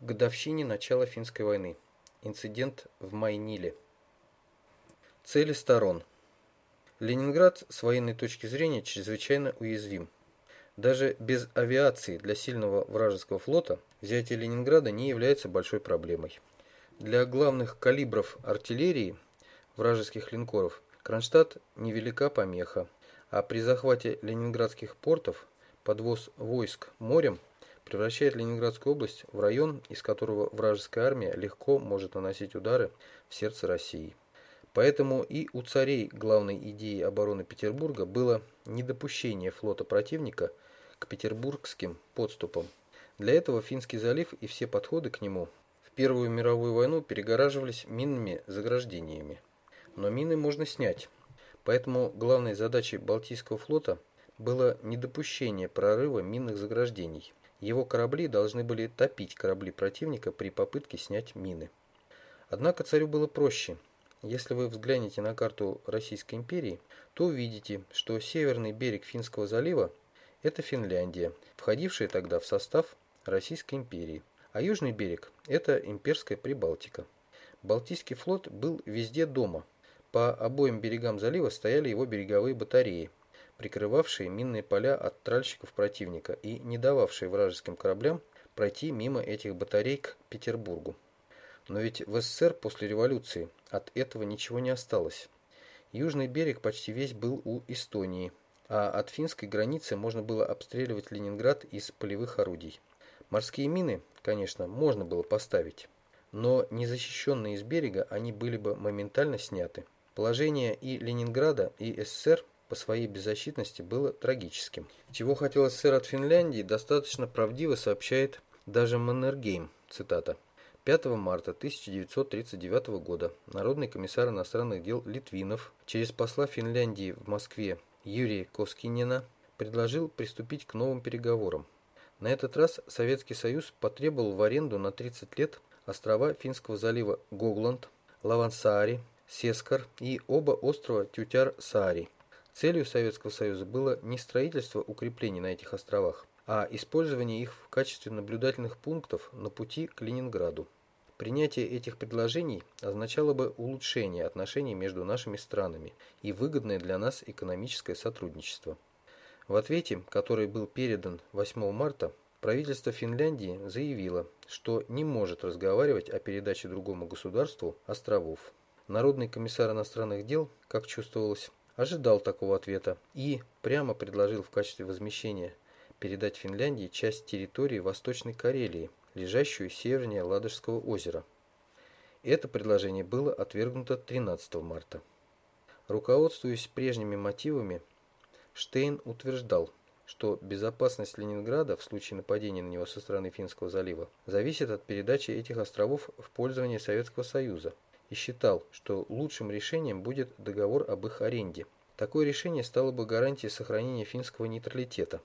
годовщине начала финской войны. Инцидент в Майниле. Цели сторон. Ленинград с военной точки зрения чрезвычайно уязвим. Даже без авиации для сильного вражеского флота взятие Ленинграда не является большой проблемой. Для главных калибров артиллерии вражеских линкоров Кронштадт невелика помеха, а при захвате ленинградских портов подвоз войск морем превращает Ленинградскую область в район, из которого вражеская армия легко может наносить удары в сердце России. Поэтому и у царей главной идеей обороны Петербурга было недопущение флота противника к петербургским подступам. Для этого Финский залив и все подходы к нему в Первую мировую войну перегораживались минными заграждениями. Но мины можно снять. Поэтому главной задачей Балтийского флота было недопущение прорыва минных заграждений. Его корабли должны были топить корабли противника при попытке снять мины. Однако царю было проще. Если вы взглянете на карту Российской империи, то увидите, что северный берег Финского залива – это Финляндия, входившая тогда в состав Российской империи, а южный берег – это имперская Прибалтика. Балтийский флот был везде дома. По обоим берегам залива стояли его береговые батареи, прикрывавшие минные поля от тральщиков противника и не дававшие вражеским кораблям пройти мимо этих батарей к Петербургу. Но ведь в СССР после революции от этого ничего не осталось. Южный берег почти весь был у Эстонии, а от финской границы можно было обстреливать Ленинград из полевых орудий. Морские мины, конечно, можно было поставить, но незащищенные из берега они были бы моментально сняты. Положение и Ленинграда, и СССР по своей беззащитности было трагическим. Чего хотел СССР от Финляндии, достаточно правдиво сообщает даже Маннергейм, цитата. 5 марта 1939 года Народный комиссар иностранных дел Литвинов через посла Финляндии в Москве Юрия Коскинина предложил приступить к новым переговорам. На этот раз Советский Союз потребовал в аренду на 30 лет острова Финского залива Гогланд, Лавансаари, Сескар и оба острова Тютяр-Саари. Целью Советского Союза было не строительство укреплений на этих островах, а использование их в качестве наблюдательных пунктов на пути к Ленинграду. Принятие этих предложений означало бы улучшение отношений между нашими странами и выгодное для нас экономическое сотрудничество. В ответе, который был передан 8 марта, правительство Финляндии заявило, что не может разговаривать о передаче другому государству островов. Народный комиссар иностранных дел, как чувствовалось, ожидал такого ответа и прямо предложил в качестве возмещения передать Финляндии часть территории Восточной Карелии, лежащую севернее Ладожского озера. Это предложение было отвергнуто 13 марта. Руководствуясь прежними мотивами, Штейн утверждал, что безопасность Ленинграда в случае нападения на него со стороны Финского залива зависит от передачи этих островов в пользование Советского Союза – и считал, что лучшим решением будет договор об их аренде. Такое решение стало бы гарантией сохранения финского нейтралитета.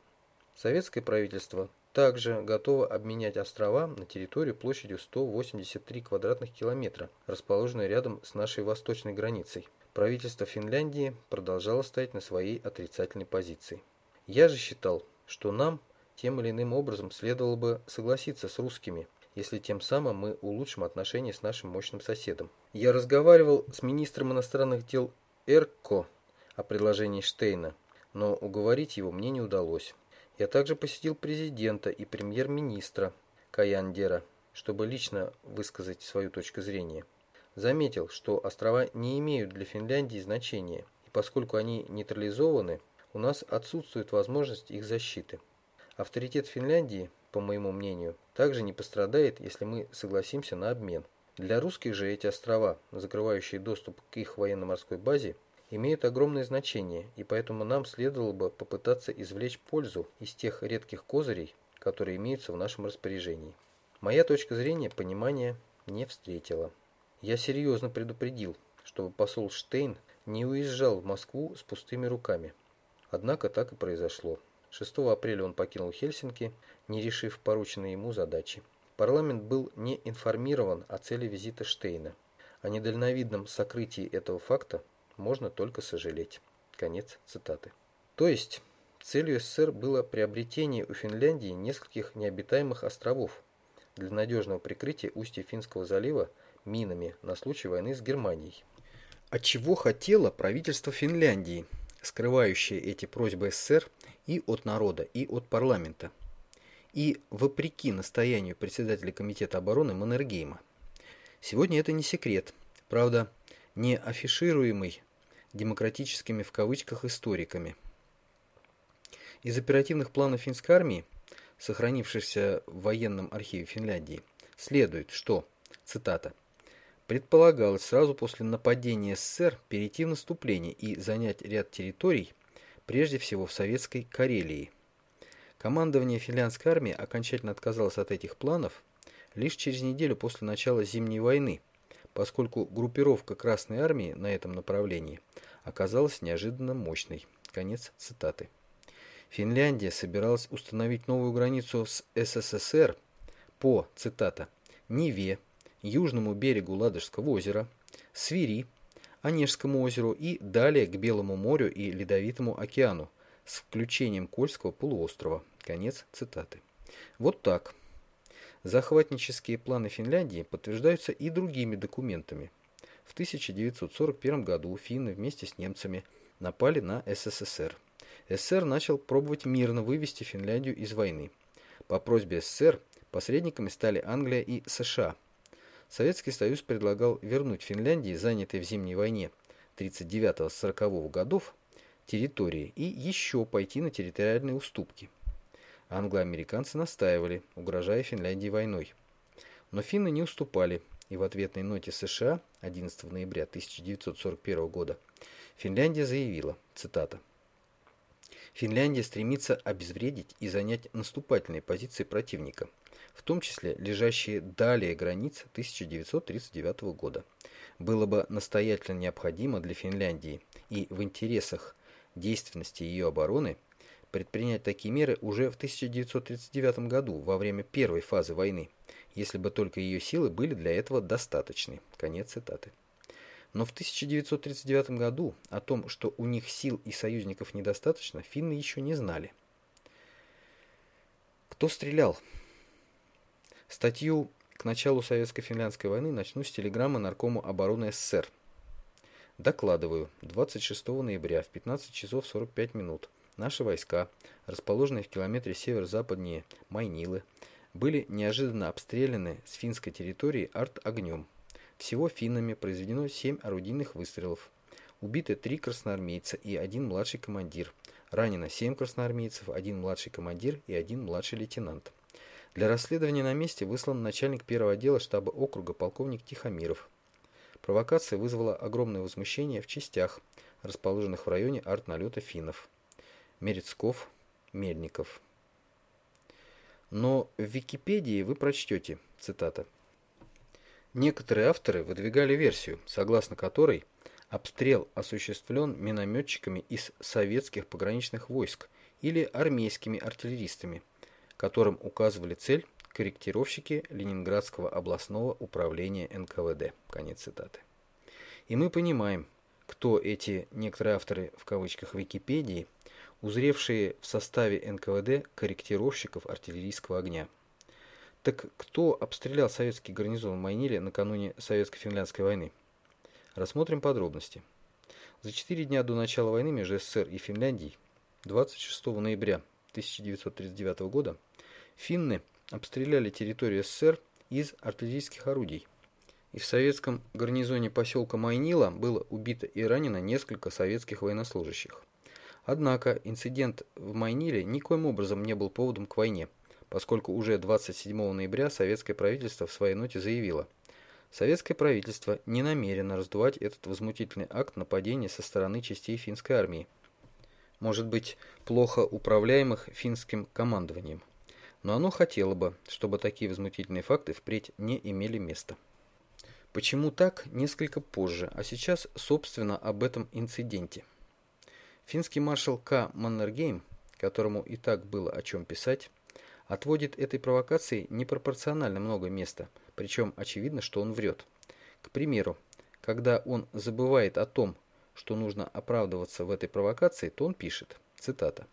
Советское правительство также готово обменять острова на территорию площадью 183 квадратных километра, расположенной рядом с нашей восточной границей. Правительство Финляндии продолжало стоять на своей отрицательной позиции. Я же считал, что нам тем или иным образом следовало бы согласиться с русскими – если тем самым мы улучшим отношения с нашим мощным соседом. Я разговаривал с министром иностранных дел Эрко о предложении Штейна, но уговорить его мне не удалось. Я также посетил президента и премьер-министра Каяндера, чтобы лично высказать свою точку зрения. Заметил, что острова не имеют для Финляндии значения, и поскольку они нейтрализованы, у нас отсутствует возможность их защиты. Авторитет Финляндии – по моему мнению, также не пострадает, если мы согласимся на обмен. Для русских же эти острова, закрывающие доступ к их военно-морской базе, имеют огромное значение, и поэтому нам следовало бы попытаться извлечь пользу из тех редких козырей, которые имеются в нашем распоряжении. Моя точка зрения понимания не встретила. Я серьезно предупредил, чтобы посол Штейн не уезжал в Москву с пустыми руками. Однако так и произошло. 6 апреля он покинул Хельсинки, не решив порученные ему задачи. Парламент был не информирован о цели визита Штейна. О недальновидном сокрытии этого факта можно только сожалеть. Конец цитаты. То есть, целью СССР было приобретение у Финляндии нескольких необитаемых островов, для надежного прикрытия устья Финского залива минами на случай войны с Германией. А чего хотело правительство Финляндии, скрывающее эти просьбы СССР и от народа, и от парламента? И вопреки настоянию председателя Комитета обороны Маннергейма. Сегодня это не секрет, правда, не афишируемый демократическими в кавычках историками. Из оперативных планов финской армии, сохранившихся в военном архиве Финляндии, следует, что, цитата, предполагалось сразу после нападения СССР перейти в наступление и занять ряд территорий, прежде всего в советской Карелии. Командование финляндской армии окончательно отказалось от этих планов лишь через неделю после начала Зимней войны, поскольку группировка Красной армии на этом направлении оказалась неожиданно мощной. Конец цитаты. Финляндия собиралась установить новую границу с СССР по, цитата, Неве, южному берегу Ладожского озера, Свири, Онежскому озеру и далее к Белому морю и Ледовитому океану с включением Кольского полуострова. Конец цитаты. Вот так. Захватнические планы Финляндии подтверждаются и другими документами. В 1941 году финны вместе с немцами напали на СССР. СССР начал пробовать мирно вывести Финляндию из войны. По просьбе СССР посредниками стали Англия и США. Советский Союз предлагал вернуть Финляндии, занятой в Зимней войне 39-40 годов, территории и еще пойти на территориальные уступки. Англо-американцы настаивали, угрожая Финляндии войной. Но финны не уступали, и в ответной ноте США 11 ноября 1941 года Финляндия заявила, цитата, «Финляндия стремится обезвредить и занять наступательные позиции противника, в том числе лежащие далее границ 1939 года. Было бы настоятельно необходимо для Финляндии и в интересах действенности ее обороны – предпринять такие меры уже в 1939 году, во время первой фазы войны, если бы только ее силы были для этого достаточны. Конец цитаты. Но в 1939 году о том, что у них сил и союзников недостаточно, финны еще не знали. Кто стрелял? Статью к началу Советско-финляндской войны начну с телеграммы Наркому обороны СССР. Докладываю, 26 ноября в 15 часов 45 минут Наши войска, расположенные в километре северо-западнее Майнилы, были неожиданно обстреляны с финской территории арт-огнем. Всего финнами произведено 7 орудийных выстрелов. Убиты 3 красноармейца и один младший командир. Ранено 7 красноармейцев, один младший командир и один младший лейтенант. Для расследования на месте выслан начальник первого отдела штаба округа полковник Тихомиров. Провокация вызвала огромное возмущение в частях, расположенных в районе арт-налета финнов. Мерецков, Мельников. Но в Википедии вы прочтете, цитата, Некоторые авторы выдвигали версию, согласно которой обстрел осуществлен минометчиками из советских пограничных войск или армейскими артиллеристами, которым указывали цель корректировщики Ленинградского областного управления НКВД. Конец цитаты. И мы понимаем, кто эти некоторые авторы в кавычках Википедии – узревшие в составе НКВД корректировщиков артиллерийского огня. Так кто обстрелял советский гарнизон в Майниле накануне Советско-финляндской войны? Рассмотрим подробности. За четыре дня до начала войны между СССР и Финляндией, 26 ноября 1939 года, финны обстреляли территорию СССР из артиллерийских орудий. И в советском гарнизоне поселка Майнила было убито и ранено несколько советских военнослужащих. Однако инцидент в Майниле никоим образом не был поводом к войне, поскольку уже 27 ноября советское правительство в своей ноте заявило, советское правительство не намерено раздувать этот возмутительный акт нападения со стороны частей финской армии, может быть, плохо управляемых финским командованием. Но оно хотело бы, чтобы такие возмутительные факты впредь не имели места. Почему так, несколько позже, а сейчас, собственно, об этом инциденте. Финский маршал К. Маннергейм, которому и так было о чем писать, отводит этой провокации непропорционально много места, причем очевидно, что он врет. К примеру, когда он забывает о том, что нужно оправдываться в этой провокации, то он пишет, цитата,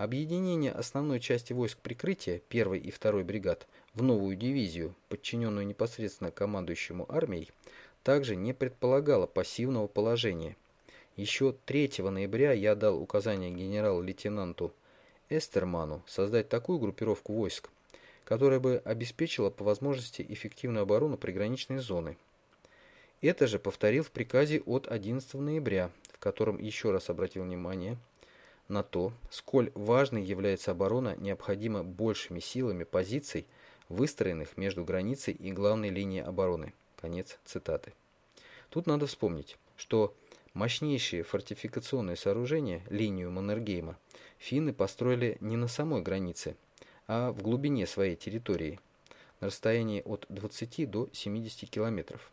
«Объединение основной части войск прикрытия 1 и 2 бригад в новую дивизию, подчиненную непосредственно командующему армией, также не предполагало пассивного положения. Еще 3 ноября я дал указание генерал-лейтенанту Эстерману создать такую группировку войск, которая бы обеспечила по возможности эффективную оборону приграничной зоны. Это же повторил в приказе от 11 ноября, в котором еще раз обратил внимание на то, сколь важной является оборона необходимо большими силами позиций, выстроенных между границей и главной линией обороны. Конец цитаты. Тут надо вспомнить, что мощнейшие фортификационные сооружения, линию Маннергейма, финны построили не на самой границе, а в глубине своей территории, на расстоянии от 20 до 70 километров.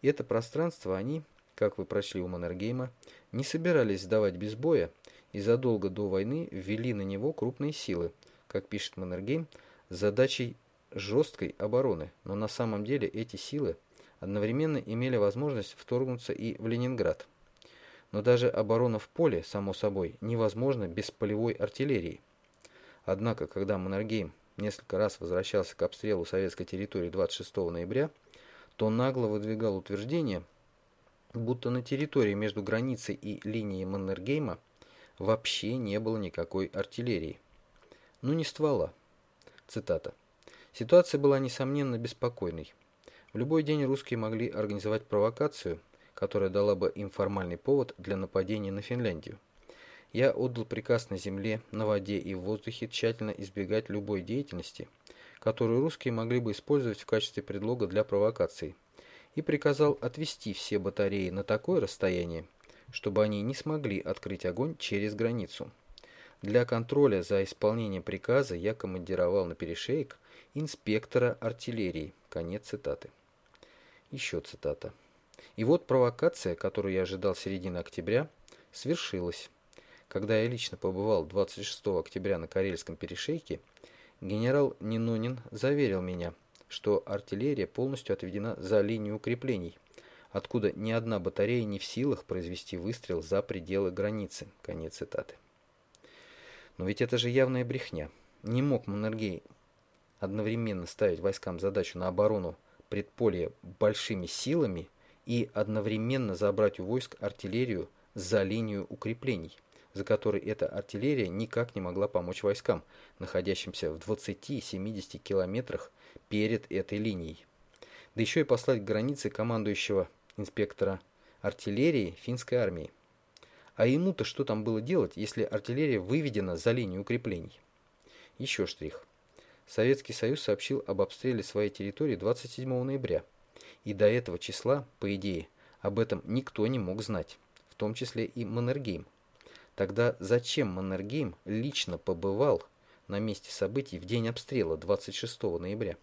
И это пространство они, как вы прочли у Маннергейма, не собирались сдавать без боя и задолго до войны ввели на него крупные силы, как пишет Маннергейм, с задачей жесткой обороны, но на самом деле эти силы одновременно имели возможность вторгнуться и в Ленинград. Но даже оборона в поле, само собой, невозможна без полевой артиллерии. Однако, когда Маннергейм несколько раз возвращался к обстрелу советской территории 26 ноября, то нагло выдвигал утверждение, будто на территории между границей и линией Маннергейма вообще не было никакой артиллерии. Ну не ствола. Цитата. Ситуация была, несомненно, беспокойной. В любой день русские могли организовать провокацию, которая дала бы им формальный повод для нападения на Финляндию. Я отдал приказ на земле, на воде и в воздухе тщательно избегать любой деятельности, которую русские могли бы использовать в качестве предлога для провокаций, и приказал отвести все батареи на такое расстояние, чтобы они не смогли открыть огонь через границу. Для контроля за исполнением приказа я командировал на перешеек инспектора артиллерии. Конец цитаты. Еще цитата. И вот провокация, которую я ожидал середины октября, свершилась. Когда я лично побывал 26 октября на Карельском перешейке, генерал Нинонин заверил меня, что артиллерия полностью отведена за линию укреплений – откуда ни одна батарея не в силах произвести выстрел за пределы границы. Конец цитаты. Но ведь это же явная брехня. Не мог Маннергей одновременно ставить войскам задачу на оборону предполья большими силами и одновременно забрать у войск артиллерию за линию укреплений, за которой эта артиллерия никак не могла помочь войскам, находящимся в 20-70 километрах перед этой линией. Да еще и послать к границе командующего инспектора артиллерии финской армии. А ему-то что там было делать, если артиллерия выведена за линию укреплений? Еще штрих. Советский Союз сообщил об обстреле своей территории 27 ноября. И до этого числа, по идее, об этом никто не мог знать, в том числе и Маннергейм. Тогда зачем Маннергейм лично побывал на месте событий в день обстрела 26 ноября?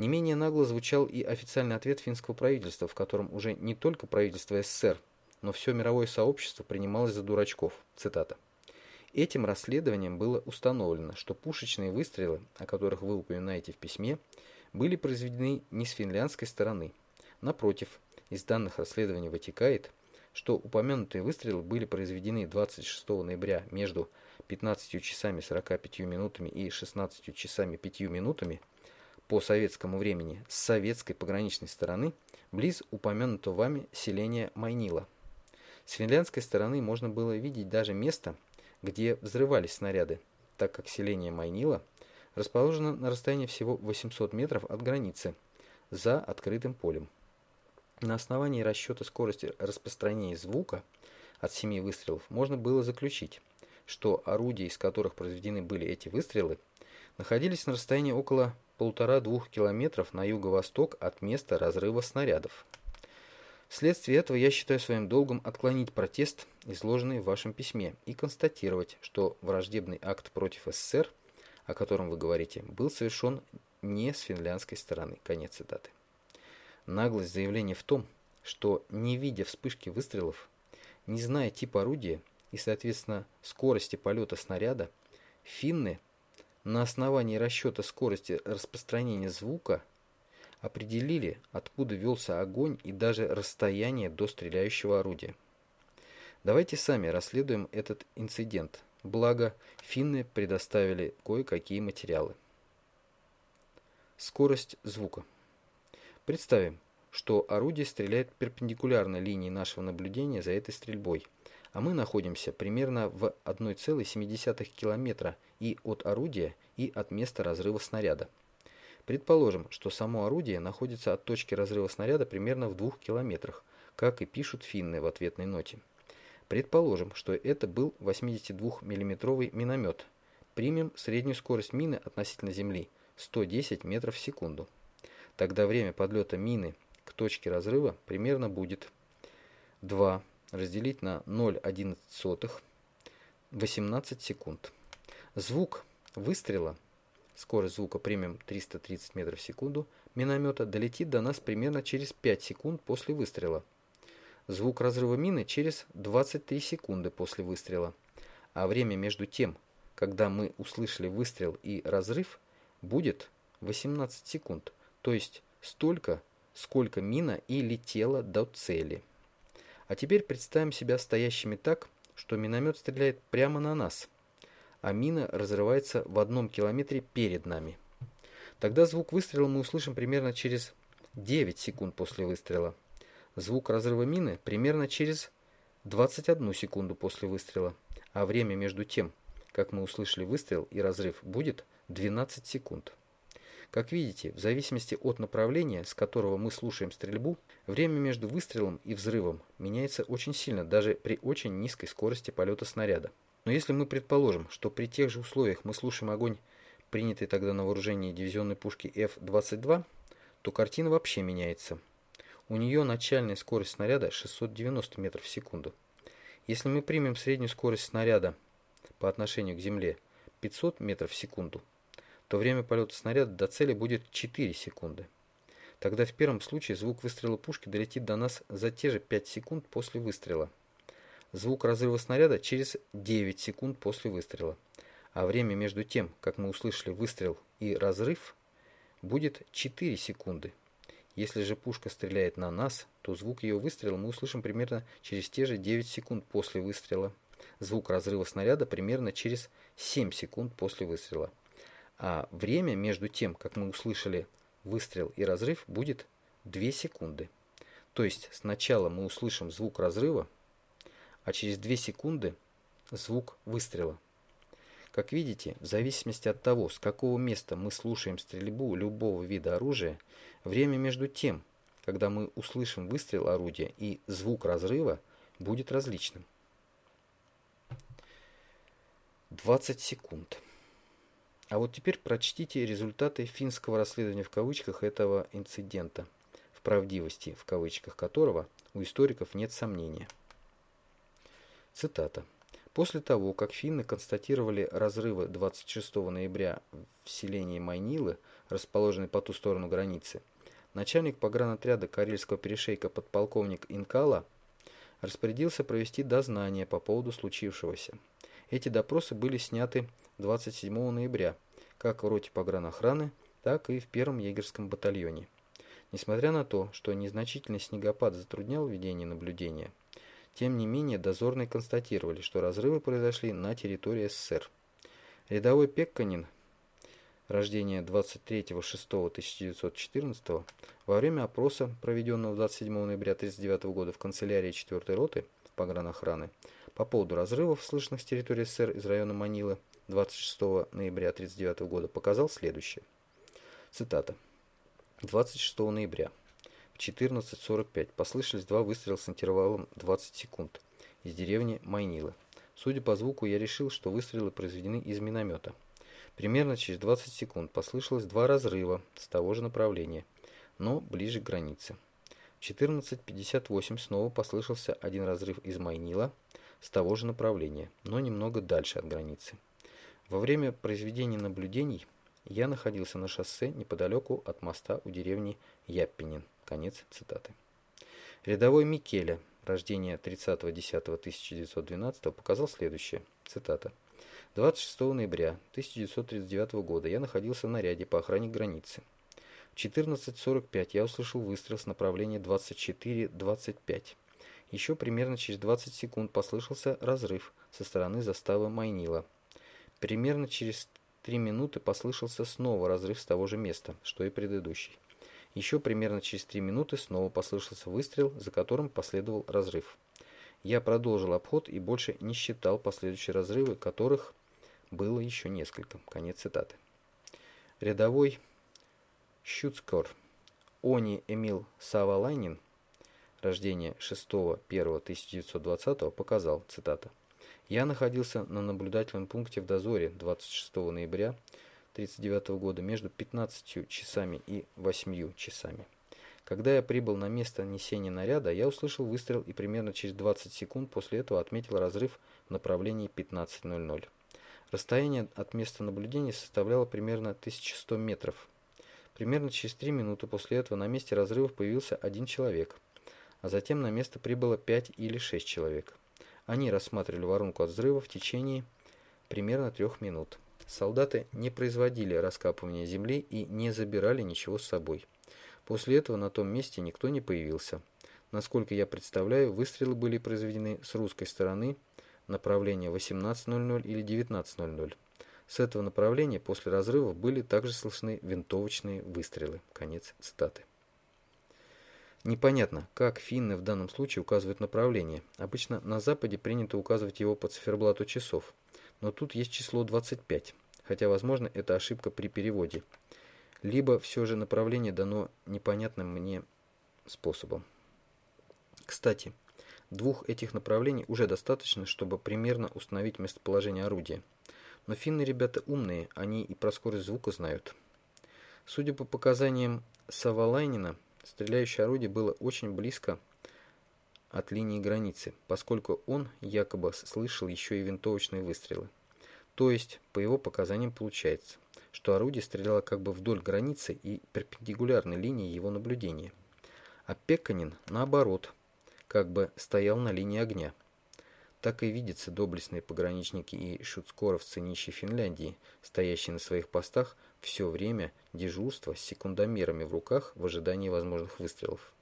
Не менее нагло звучал и официальный ответ финского правительства, в котором уже не только правительство СССР, но все мировое сообщество принималось за дурачков. Цитата. Этим расследованием было установлено, что пушечные выстрелы, о которых вы упоминаете в письме, были произведены не с финляндской стороны. Напротив, из данных расследования вытекает, что упомянутые выстрелы были произведены 26 ноября между 15 часами 45 минутами и 16 часами 5 минутами по советскому времени с советской пограничной стороны близ упомянутого вами селения Майнила. С финляндской стороны можно было видеть даже место, где взрывались снаряды, так как селение Майнила расположено на расстоянии всего 800 метров от границы, за открытым полем. На основании расчета скорости распространения звука от семи выстрелов можно было заключить, что орудия, из которых произведены были эти выстрелы, находились на расстоянии около полутора-двух километров на юго-восток от места разрыва снарядов. Вследствие этого я считаю своим долгом отклонить протест, изложенный в вашем письме, и констатировать, что враждебный акт против СССР, о котором вы говорите, был совершен не с финляндской стороны. Конец цитаты. Наглость заявления в том, что не видя вспышки выстрелов, не зная типа орудия и, соответственно, скорости полета снаряда, финны на основании расчета скорости распространения звука определили, откуда велся огонь и даже расстояние до стреляющего орудия. Давайте сами расследуем этот инцидент, благо финны предоставили кое-какие материалы. Скорость звука. Представим, что орудие стреляет перпендикулярно линии нашего наблюдения за этой стрельбой, а мы находимся примерно в 1,7 километра и от орудия, и от места разрыва снаряда. Предположим, что само орудие находится от точки разрыва снаряда примерно в 2 километрах, как и пишут финны в ответной ноте. Предположим, что это был 82 миллиметровый миномет. Примем среднюю скорость мины относительно Земли – 110 метров в секунду. Тогда время подлета мины к точке разрыва примерно будет 2 разделить на 0,11 18 секунд. Звук выстрела, скорость звука примем 330 метров в секунду, миномета долетит до нас примерно через 5 секунд после выстрела. Звук разрыва мины через 23 секунды после выстрела. А время между тем, когда мы услышали выстрел и разрыв, будет 18 секунд, то есть столько, сколько мина и летела до цели. А теперь представим себя стоящими так, что миномет стреляет прямо на нас, а мина разрывается в одном километре перед нами. Тогда звук выстрела мы услышим примерно через 9 секунд после выстрела. Звук разрыва мины примерно через 21 секунду после выстрела, а время между тем, как мы услышали выстрел и разрыв, будет 12 секунд. Как видите, в зависимости от направления, с которого мы слушаем стрельбу, время между выстрелом и взрывом меняется очень сильно, даже при очень низкой скорости полета снаряда. Но если мы предположим, что при тех же условиях мы слушаем огонь, принятый тогда на вооружение дивизионной пушки F-22, то картина вообще меняется. У нее начальная скорость снаряда 690 метров в секунду. Если мы примем среднюю скорость снаряда по отношению к Земле 500 метров в секунду, то время полета снаряда до цели будет 4 секунды. Тогда в первом случае звук выстрела пушки долетит до нас за те же 5 секунд после выстрела. Звук разрыва снаряда через 9 секунд после выстрела. А время между тем, как мы услышали выстрел и разрыв, будет 4 секунды. Если же пушка стреляет на нас, то звук ее выстрела мы услышим примерно через те же 9 секунд после выстрела. Звук разрыва снаряда примерно через 7 секунд после выстрела а время между тем, как мы услышали выстрел и разрыв, будет 2 секунды. То есть сначала мы услышим звук разрыва, а через 2 секунды звук выстрела. Как видите, в зависимости от того, с какого места мы слушаем стрельбу любого вида оружия, время между тем, когда мы услышим выстрел орудия и звук разрыва, будет различным. 20 секунд. А вот теперь прочтите результаты финского расследования в кавычках этого инцидента, в правдивости в кавычках которого у историков нет сомнения. Цитата. После того, как финны констатировали разрывы 26 ноября в селении Майнилы, расположенной по ту сторону границы, начальник погранотряда Карельского перешейка подполковник Инкала распорядился провести дознание по поводу случившегося. Эти допросы были сняты 27 ноября, как в роте погранохраны, так и в первом егерском батальоне. Несмотря на то, что незначительный снегопад затруднял ведение наблюдения, тем не менее дозорные констатировали, что разрывы произошли на территории СССР. Рядовой Пекканин, рождение 23.06.1914, во время опроса, проведенного 27 ноября 1939 года в канцелярии 4 роты погранохраны, по поводу разрывов, слышных с территории СССР из района Манилы, 26 ноября 1939 года показал следующее. Цитата. 26 ноября в 14.45 послышались два выстрела с интервалом 20 секунд из деревни Майнилы. Судя по звуку, я решил, что выстрелы произведены из миномета. Примерно через 20 секунд послышалось два разрыва с того же направления, но ближе к границе. В 14.58 снова послышался один разрыв из Майнила с того же направления, но немного дальше от границы. Во время произведения наблюдений я находился на шоссе неподалеку от моста у деревни Яппинин. Конец цитаты. Рядовой Микеля, рождение 30.10.1912, показал следующее. Цитата. 26 ноября 1939 года я находился в наряде по охране границы. В 14.45 я услышал выстрел с направления 24.25. Еще примерно через 20 секунд послышался разрыв со стороны заставы Майнила. Примерно через три минуты послышался снова разрыв с того же места, что и предыдущий. Еще примерно через три минуты снова послышался выстрел, за которым последовал разрыв. Я продолжил обход и больше не считал последующие разрывы, которых было еще несколько. Конец цитаты. Рядовой Щуцкор Они Эмил Савалайнин, рождение 6.1.1920, показал, цитата, «Я находился на наблюдательном пункте в дозоре 26 ноября 1939 года между 15 часами и 8 часами. Когда я прибыл на место несения наряда, я услышал выстрел и примерно через 20 секунд после этого отметил разрыв в направлении 15.00. Расстояние от места наблюдения составляло примерно 1100 метров. Примерно через 3 минуты после этого на месте разрывов появился один человек, а затем на место прибыло 5 или 6 человек. Они рассматривали воронку от взрыва в течение примерно 3 минут. Солдаты не производили раскапывания земли и не забирали ничего с собой. После этого на том месте никто не появился. Насколько я представляю, выстрелы были произведены с русской стороны, направление 18.00 или 19.00. С этого направления после разрывов были также слышны винтовочные выстрелы. Конец цитаты. Непонятно, как финны в данном случае указывают направление. Обычно на Западе принято указывать его по циферблату часов, но тут есть число 25, хотя, возможно, это ошибка при переводе. Либо все же направление дано непонятным мне способом. Кстати, двух этих направлений уже достаточно, чтобы примерно установить местоположение орудия. Но финны ребята умные, они и про скорость звука знают. Судя по показаниям Савалайнина, стреляющее орудие было очень близко от линии границы, поскольку он якобы слышал еще и винтовочные выстрелы. То есть, по его показаниям получается, что орудие стреляло как бы вдоль границы и перпендикулярной линии его наблюдения. А Пекканин, наоборот, как бы стоял на линии огня. Так и видятся доблестные пограничники и шуцкоровцы нищей Финляндии, стоящие на своих постах все время дежурства с секундомерами в руках в ожидании возможных выстрелов.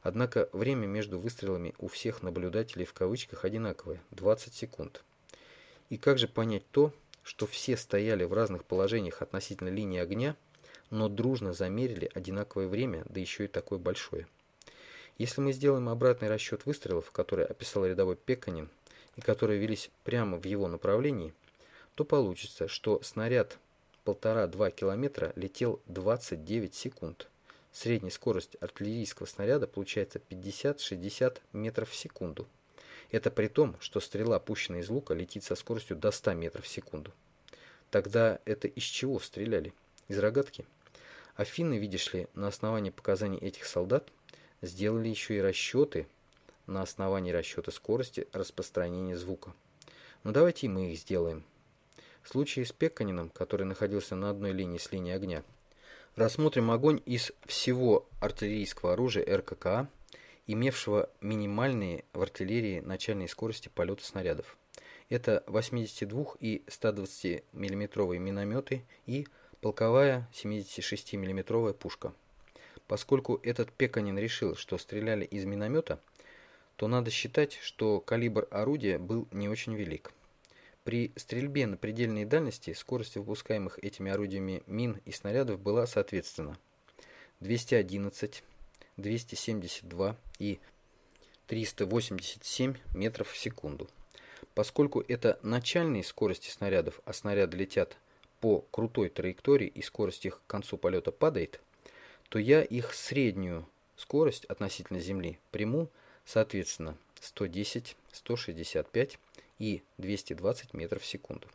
Однако время между выстрелами у всех наблюдателей в кавычках одинаковое – 20 секунд. И как же понять то, что все стояли в разных положениях относительно линии огня, но дружно замерили одинаковое время, да еще и такое большое? Если мы сделаем обратный расчет выстрелов, который описал рядовой Пеканин, которые велись прямо в его направлении, то получится, что снаряд 1,5-2 километра летел 29 секунд. Средняя скорость артиллерийского снаряда получается 50-60 метров в секунду. Это при том, что стрела, пущенная из лука, летит со скоростью до 100 метров в секунду. Тогда это из чего стреляли? Из рогатки? А финны, видишь ли, на основании показаний этих солдат, сделали еще и расчеты на основании расчета скорости распространения звука. Но ну, давайте и мы их сделаем. В случае с Пекканином, который находился на одной линии с линией огня, рассмотрим огонь из всего артиллерийского оружия РККА, имевшего минимальные в артиллерии начальные скорости полета снарядов. Это 82 и 120 миллиметровые минометы и полковая 76 миллиметровая пушка. Поскольку этот Пеканин решил, что стреляли из миномета, то надо считать, что калибр орудия был не очень велик. При стрельбе на предельной дальности скорость выпускаемых этими орудиями мин и снарядов была соответственно 211, 272 и 387 метров в секунду. Поскольку это начальные скорости снарядов, а снаряды летят по крутой траектории и скорость их к концу полета падает, то я их среднюю скорость относительно Земли приму Соответственно, 110, 165 и 220 метров в секунду.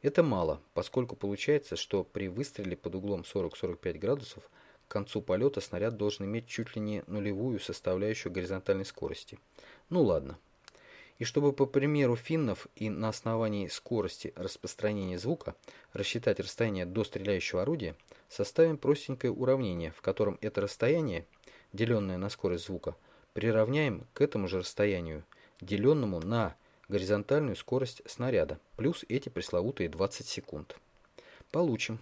Это мало, поскольку получается, что при выстреле под углом 40-45 градусов к концу полета снаряд должен иметь чуть ли не нулевую составляющую горизонтальной скорости. Ну ладно. И чтобы по примеру финнов и на основании скорости распространения звука рассчитать расстояние до стреляющего орудия, составим простенькое уравнение, в котором это расстояние, деленное на скорость звука, приравняем к этому же расстоянию, деленному на горизонтальную скорость снаряда, плюс эти пресловутые 20 секунд. Получим,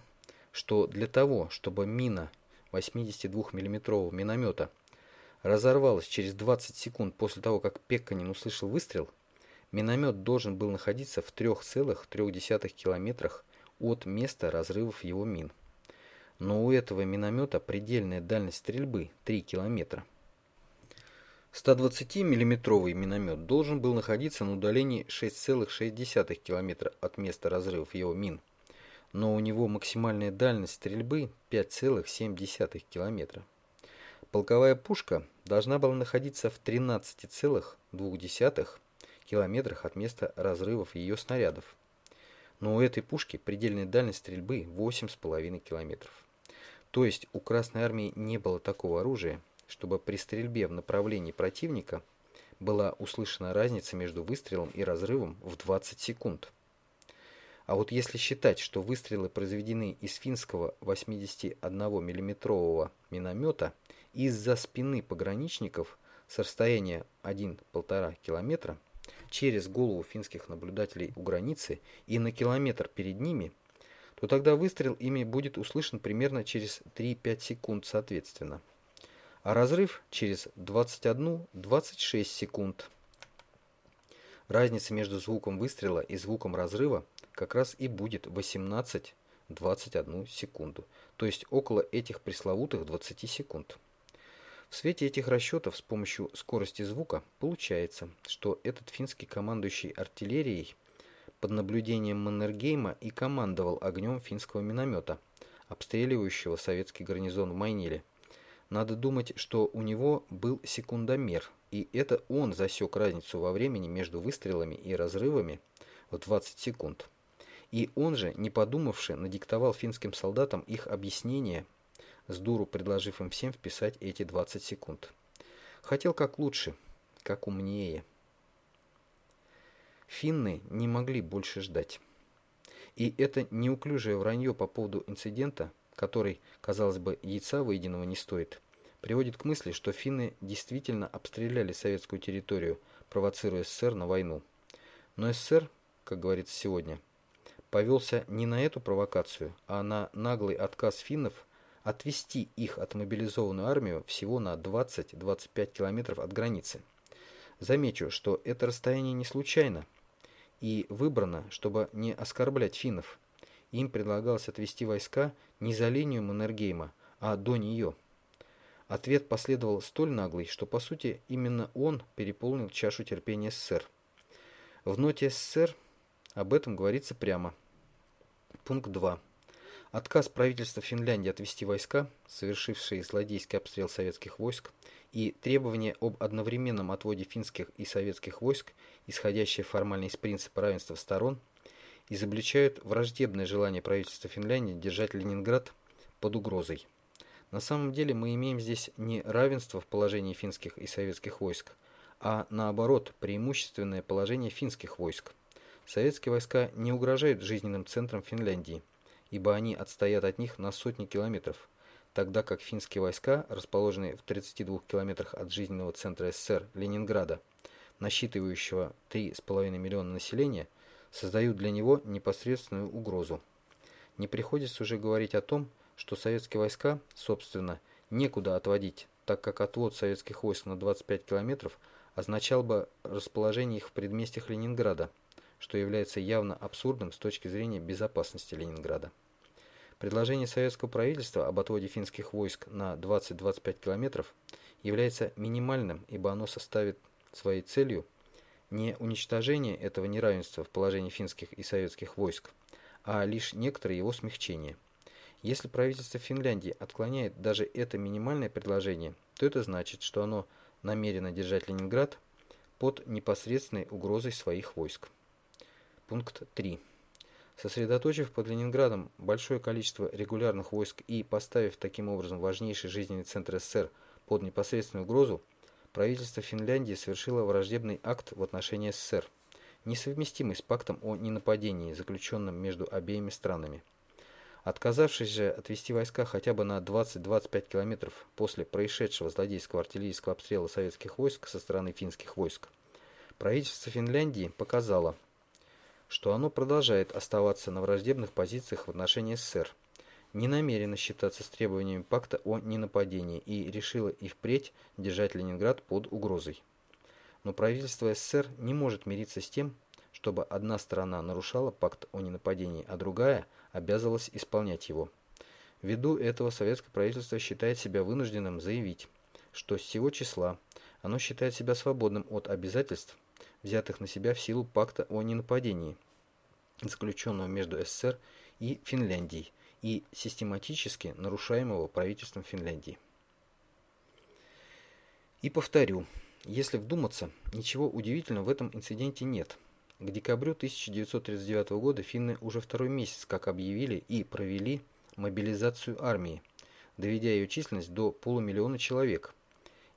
что для того, чтобы мина 82 миллиметрового миномета разорвалась через 20 секунд после того, как Пекканин услышал выстрел, миномет должен был находиться в 3,3 километрах от места разрывов его мин. Но у этого миномета предельная дальность стрельбы 3 километра. 120 миллиметровый миномет должен был находиться на удалении 6,6 км от места разрывов его мин, но у него максимальная дальность стрельбы 5,7 км. Полковая пушка должна была находиться в 13,2 километрах от места разрывов ее снарядов. Но у этой пушки предельная дальность стрельбы 8,5 километров. То есть у Красной Армии не было такого оружия, чтобы при стрельбе в направлении противника была услышана разница между выстрелом и разрывом в 20 секунд. А вот если считать, что выстрелы произведены из финского 81 миллиметрового миномета из-за спины пограничников с расстояния 1-1,5 километра через голову финских наблюдателей у границы и на километр перед ними, то тогда выстрел ими будет услышан примерно через 3-5 секунд соответственно а разрыв через 21-26 секунд. Разница между звуком выстрела и звуком разрыва как раз и будет 18-21 секунду, то есть около этих пресловутых 20 секунд. В свете этих расчетов с помощью скорости звука получается, что этот финский командующий артиллерией под наблюдением Маннергейма и командовал огнем финского миномета, обстреливающего советский гарнизон в Майниле. Надо думать, что у него был секундомер, и это он засек разницу во времени между выстрелами и разрывами в 20 секунд. И он же, не подумавши, надиктовал финским солдатам их объяснение, с дуру предложив им всем вписать эти 20 секунд. Хотел как лучше, как умнее. Финны не могли больше ждать. И это неуклюжее вранье по поводу инцидента, который, казалось бы, яйца выеденного не стоит, приводит к мысли, что финны действительно обстреляли советскую территорию, провоцируя СССР на войну. Но СССР, как говорится сегодня, повелся не на эту провокацию, а на наглый отказ финнов отвести их отмобилизованную армию всего на 20-25 километров от границы. Замечу, что это расстояние не случайно и выбрано, чтобы не оскорблять финнов. Им предлагалось отвести войска не за линию Маннергейма, а до нее – Ответ последовал столь наглый, что по сути именно он переполнил чашу терпения СССР. В ноте СССР об этом говорится прямо. Пункт 2. Отказ правительства Финляндии отвести войска, совершившие злодейский обстрел советских войск, и требование об одновременном отводе финских и советских войск, исходящее формально из принципа равенства сторон, изобличают враждебное желание правительства Финляндии держать Ленинград под угрозой. На самом деле мы имеем здесь не равенство в положении финских и советских войск, а наоборот преимущественное положение финских войск. Советские войска не угрожают жизненным центрам Финляндии, ибо они отстоят от них на сотни километров, тогда как финские войска, расположенные в 32 километрах от жизненного центра СССР Ленинграда, насчитывающего 3,5 миллиона населения, создают для него непосредственную угрозу. Не приходится уже говорить о том, что советские войска, собственно, некуда отводить, так как отвод советских войск на 25 километров означал бы расположение их в предместьях Ленинграда, что является явно абсурдным с точки зрения безопасности Ленинграда. Предложение советского правительства об отводе финских войск на 20-25 километров является минимальным, ибо оно составит своей целью не уничтожение этого неравенства в положении финских и советских войск, а лишь некоторое его смягчение. Если правительство Финляндии отклоняет даже это минимальное предложение, то это значит, что оно намерено держать Ленинград под непосредственной угрозой своих войск. Пункт 3. Сосредоточив под Ленинградом большое количество регулярных войск и поставив таким образом важнейший жизненный центр СССР под непосредственную угрозу, правительство Финляндии совершило враждебный акт в отношении СССР, несовместимый с пактом о ненападении, заключенным между обеими странами. Отказавшись же отвести войска хотя бы на 20-25 километров после происшедшего злодейского артиллерийского обстрела советских войск со стороны финских войск, правительство Финляндии показало, что оно продолжает оставаться на враждебных позициях в отношении СССР, не намерено считаться с требованиями пакта о ненападении и решило и впредь держать Ленинград под угрозой. Но правительство СССР не может мириться с тем, чтобы одна сторона нарушала пакт о ненападении, а другая обязывалась исполнять его. Ввиду этого советское правительство считает себя вынужденным заявить, что с сего числа оно считает себя свободным от обязательств, взятых на себя в силу пакта о ненападении, заключенного между СССР и Финляндией, и систематически нарушаемого правительством Финляндии. И повторю, если вдуматься, ничего удивительного в этом инциденте нет. К декабрю 1939 года финны уже второй месяц как объявили и провели мобилизацию армии, доведя ее численность до полумиллиона человек,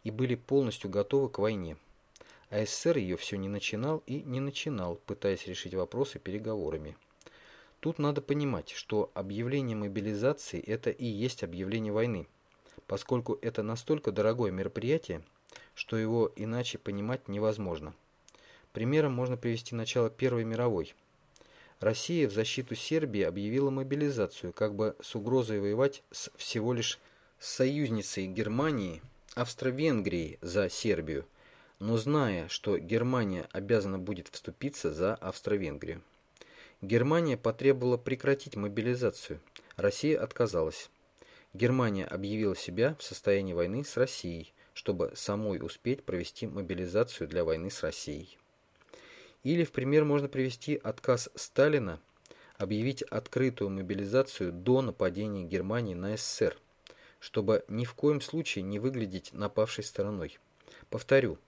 и были полностью готовы к войне. А СССР ее все не начинал и не начинал, пытаясь решить вопросы переговорами. Тут надо понимать, что объявление мобилизации – это и есть объявление войны, поскольку это настолько дорогое мероприятие, что его иначе понимать невозможно. Примером можно привести начало Первой мировой. Россия в защиту Сербии объявила мобилизацию, как бы с угрозой воевать с всего лишь союзницей Германии, Австро-Венгрией за Сербию, но зная, что Германия обязана будет вступиться за Австро-Венгрию. Германия потребовала прекратить мобилизацию. Россия отказалась. Германия объявила себя в состоянии войны с Россией, чтобы самой успеть провести мобилизацию для войны с Россией. Или в пример можно привести отказ Сталина объявить открытую мобилизацию до нападения Германии на СССР, чтобы ни в коем случае не выглядеть напавшей стороной. Повторю,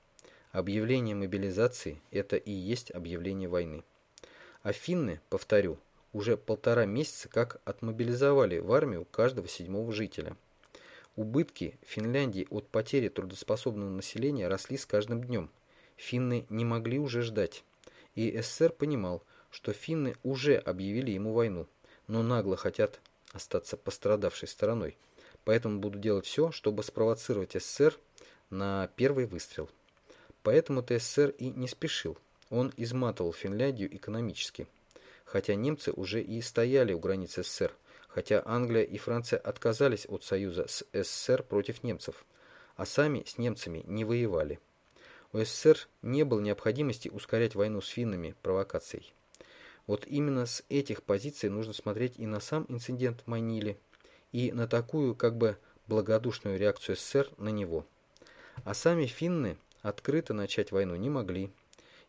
объявление мобилизации – это и есть объявление войны. А финны, повторю, уже полтора месяца как отмобилизовали в армию каждого седьмого жителя – Убытки Финляндии от потери трудоспособного населения росли с каждым днем. Финны не могли уже ждать. И СССР понимал, что финны уже объявили ему войну, но нагло хотят остаться пострадавшей стороной. Поэтому буду делать все, чтобы спровоцировать СССР на первый выстрел. Поэтому-то и не спешил. Он изматывал Финляндию экономически. Хотя немцы уже и стояли у границ СССР – хотя Англия и Франция отказались от союза с СССР против немцев, а сами с немцами не воевали. У СССР не было необходимости ускорять войну с финнами провокацией. Вот именно с этих позиций нужно смотреть и на сам инцидент в Маниле, и на такую как бы благодушную реакцию СССР на него. А сами финны открыто начать войну не могли,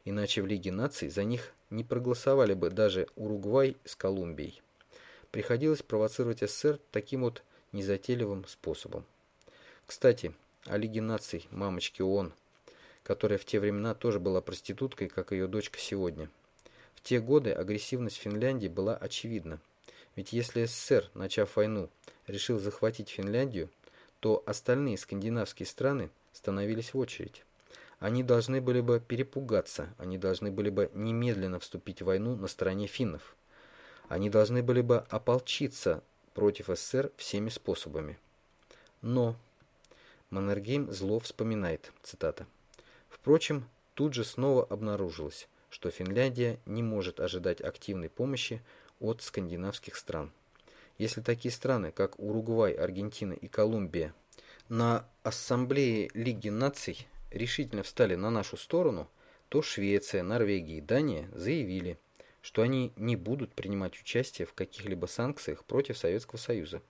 иначе в Лиге наций за них не проголосовали бы даже Уругвай с Колумбией приходилось провоцировать СССР таким вот незатейливым способом. Кстати, о Лиге наций мамочки ООН, которая в те времена тоже была проституткой, как ее дочка сегодня. В те годы агрессивность Финляндии была очевидна. Ведь если СССР, начав войну, решил захватить Финляндию, то остальные скандинавские страны становились в очередь. Они должны были бы перепугаться, они должны были бы немедленно вступить в войну на стороне финнов. Они должны были бы ополчиться против СССР всеми способами. Но Маннергейм зло вспоминает, цитата. Впрочем, тут же снова обнаружилось, что Финляндия не может ожидать активной помощи от скандинавских стран. Если такие страны, как Уругвай, Аргентина и Колумбия, на Ассамблее Лиги наций решительно встали на нашу сторону, то Швеция, Норвегия и Дания заявили – что они не будут принимать участие в каких-либо санкциях против Советского Союза.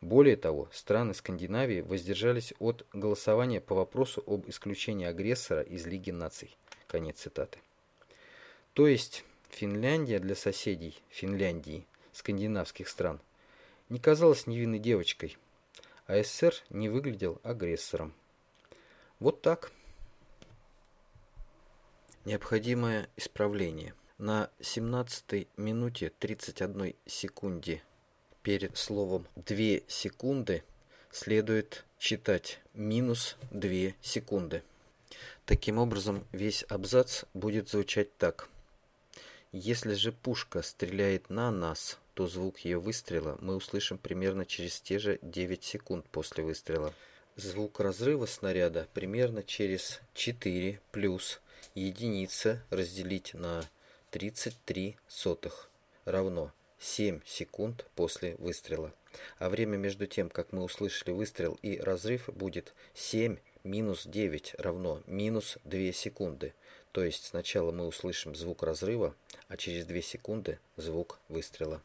Более того, страны Скандинавии воздержались от голосования по вопросу об исключении агрессора из Лиги наций. Конец цитаты. То есть Финляндия для соседей Финляндии, скандинавских стран, не казалась невинной девочкой, а СССР не выглядел агрессором. Вот так. Необходимое исправление – на 17 минуте 31 секунде перед словом 2 секунды следует читать минус 2 секунды. Таким образом, весь абзац будет звучать так. Если же пушка стреляет на нас, то звук ее выстрела мы услышим примерно через те же 9 секунд после выстрела. Звук разрыва снаряда примерно через 4 плюс единица разделить на 33 сотых равно 7 секунд после выстрела. А время между тем, как мы услышали выстрел и разрыв, будет 7 минус 9 равно минус 2 секунды. То есть сначала мы услышим звук разрыва, а через 2 секунды звук выстрела.